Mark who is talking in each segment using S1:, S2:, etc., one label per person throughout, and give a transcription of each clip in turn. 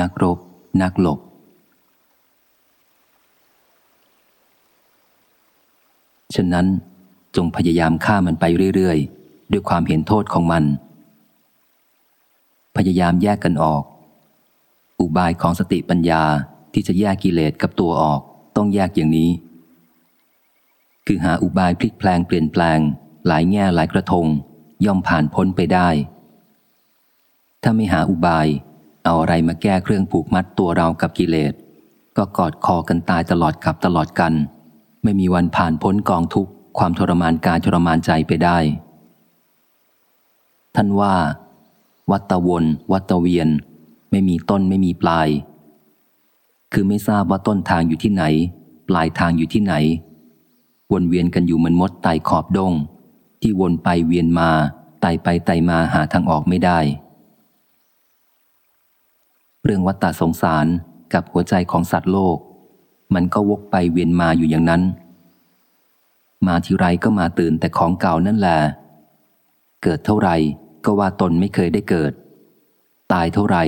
S1: นักรบ นักหลบ ฉะนั้นจงพยายามฆ่ามันไปเรื่อยๆ ด้วยความเห็นโทษของมัน พยายามแยกกันออก อุบายของสติปัญญาที่จะแยกกิเลสกับตัวออกต้องแยกอย่างนี้ คือหาอุบายพลิกแปลงเปลี่ยนแปลง หลายแง่หลายกระทง ย่อมผ่านพ้นไปได้ ถ้าไม่หาอุบาย เอาอะไรมาแก้เครื่องผูกมัดตัวเรากับกิเลส ก็กอดคอกันตายตลอดกับตลอดกัน ไม่มีวันผ่านพ้นกองทุกข์ความทรมานกายทรมานใจไปได้ ท่านว่า วัตวน วัตเวียน ไม่มีต้นไม่มีปลาย คือไม่ทราบว่าต้นทางอยู่ที่ไหน ปลายทางอยู่ที่ไหน วนเวียนกันอยู่เหมือนมดไต่ขอบดง ที่วนไปเวียนมาไต่ไปไต่มาหาทางออกไม่ได้ เรื่องวัตตาสงสารกับหัวใจของสัตว์โลก มันก็วกไปเวียนมาอยู่อย่างนั้น มาทีไรก็มาตื่นแต่ของเก่านั่นแหละเกิดเท่าไหร่ก็ว่าตนไม่เคยได้เกิด ตายเท่าไหร่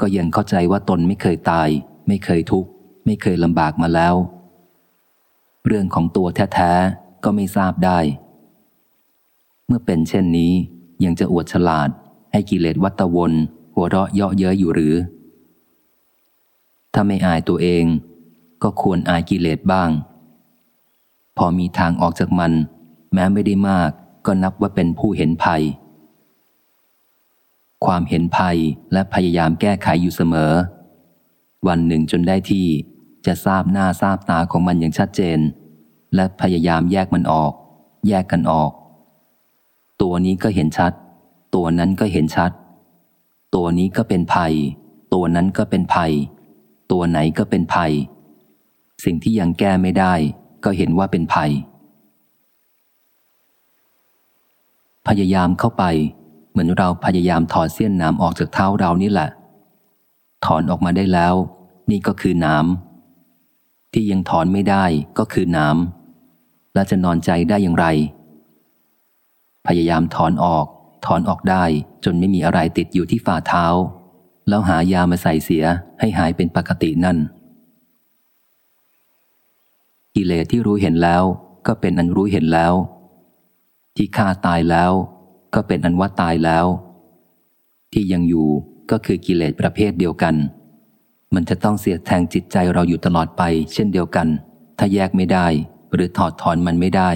S1: ก็ยังเข้าใจว่าตนไม่เคยตาย ไม่เคยทุกข์ ไม่เคยลำบากมาแล้ว เรื่องของตัวแท้ๆก็ไม่ทราบได้ เมื่อเป็นเช่นนี้ยังจะอวดฉลาดให้กิเลสวัตวนหัวเราะเยาะเย้ยอยู่หรือ ถ้าไม่อายตัวเอง ก็ควรอายกิเลสบ้าง พอมีทางออกจากมัน แม้ไม่ได้มากก็นับว่าเป็นผู้เห็นภัย ความเห็นภัยและพยายามแก้ไขอยู่เสมอ วันหนึ่งจนได้ที่จะทราบหน้าทราบตาของมันอย่างชัดเจน และพยายามแยกมันออก แยกกันออก ตัวนี้ก็เห็นชัด ตัวนั้นก็เห็นชัด ตัวนี้ก็เป็นภัย ตัวนั้นก็เป็นภัย ตัวไหนก็เป็นภัย สิ่งที่ยังแก้ไม่ได้ก็เห็นว่าเป็นภัย พยายามเข้าไป เหมือนเราพยายามถอดเสี้ยนน้ำออกจากเท้าเรานี่แหละ ถอนออกมาได้แล้ว นี่ก็คือน้ำที่ยังถอนไม่ได้ก็คือน้ำและจะนอนใจได้อย่างไร พยายามถอนออก ถอนออกได้จนไม่มีอะไรติดอยู่ที่ฝ่าเท้า แล้วหายามาใส่เสียให้หายเป็นปกตินั่น กิเลสที่รู้เห็นแล้วก็เป็นอันรู้เห็นแล้ว ที่ฆ่าตายแล้ว ก็เป็นอันว่าตายแล้ว ที่ยังอยู่ก็คือกิเลสประเภทเดียวกัน มันจะต้องเสียแทงจิตใจเราอยู่ตลอดไป เช่นเดียวกัน ถ้าแยกไม่ได้ หรือถอดถอนมันไม่ได้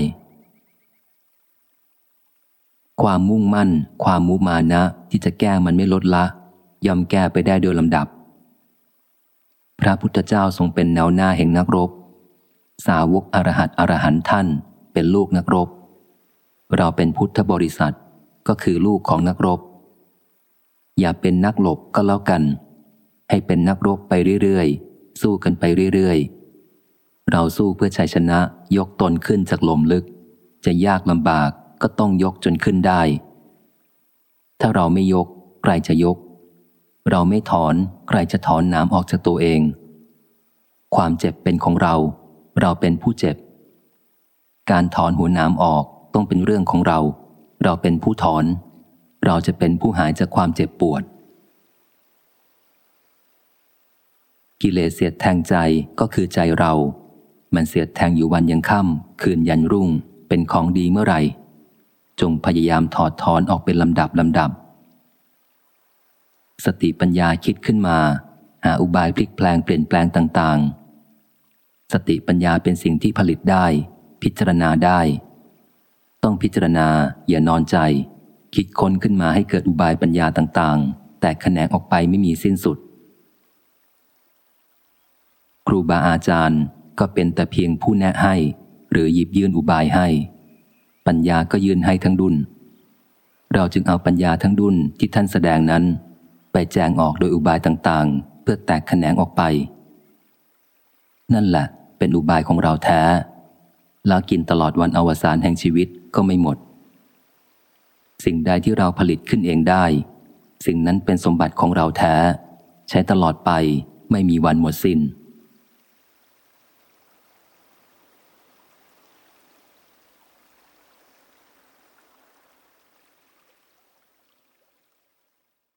S1: ความมุ่งมั่น ความมุมานะที่จะแก้มันไม่ลดละ ย่อมแก้ไปได้โดยลำดับ พระพุทธเจ้าทรงเป็นแนวหน้าแห่งนักรบ สาวกอรหัตอรหันท่านเป็นลูกนักรบ เราเป็นพุทธบริษัทก็คือลูกของนักรบ อย่าเป็นนักหลบก็แล้วกัน ให้เป็นนักรบไปเรื่อยๆ สู้กันไปเรื่อยๆ เราสู้เพื่อชัยชนะยกตนขึ้นจากลมลึก จะยากลำบากก็ต้องยกจนขึ้นได้ ถ้าเราไม่ยกใครจะยก เราไม่ถอนใครจะถอนน้ำออกจากตัวเอง ความเจ็บเป็นของเรา เราเป็นผู้เจ็บ การถอนหัวน้ำออกต้องเป็นเรื่องของเรา เราเป็นผู้ถอน เราจะเป็นผู้หายจากความเจ็บปวด กิเลสเสียดแทงใจก็คือใจเรา มันเสียดแทงอยู่วันยังค่ำคืนยันรุ่งเป็นของดีเมื่อไหร่ จงพยายามถอดถอนออกเป็นลำดับลำดับ สติปัญญาคิดขึ้นมา หาอุบายพลิกแปลงเปลี่ยนแปลงต่างๆ สติปัญญาเป็นสิ่งที่ผลิตได้ พิจารณาได้ ต้องพิจารณาอย่านอนใจ คิดค้นขึ้นมาให้เกิดอุบายปัญญาต่างๆ แต่แขนงออกไปไม่มีสิ้นสุด ครูบาอาจารย์ก็เป็นแต่เพียงผู้แนะให้ หรือหยิบยื่นอุบายให้ ปัญญาก็ยื่นให้ทั้งดุนเราจึงเอาปัญญาทั้งดุนที่ท่านแสดงนั้น แจงออกโดยอุบายต่างๆ เพื่อแตกแขนงออกไป นั่นแหละ เป็นอุบายของเราแท้ แล้วกินตลอดวันอวสานแห่งชีวิตก็ไม่หมด สิ่งใดที่เราผลิตขึ้นเองได้ สิ่งนั้นเป็นสมบัติของเราแท้ ใช้ตลอดไปไม่มีวันหมดสิน้น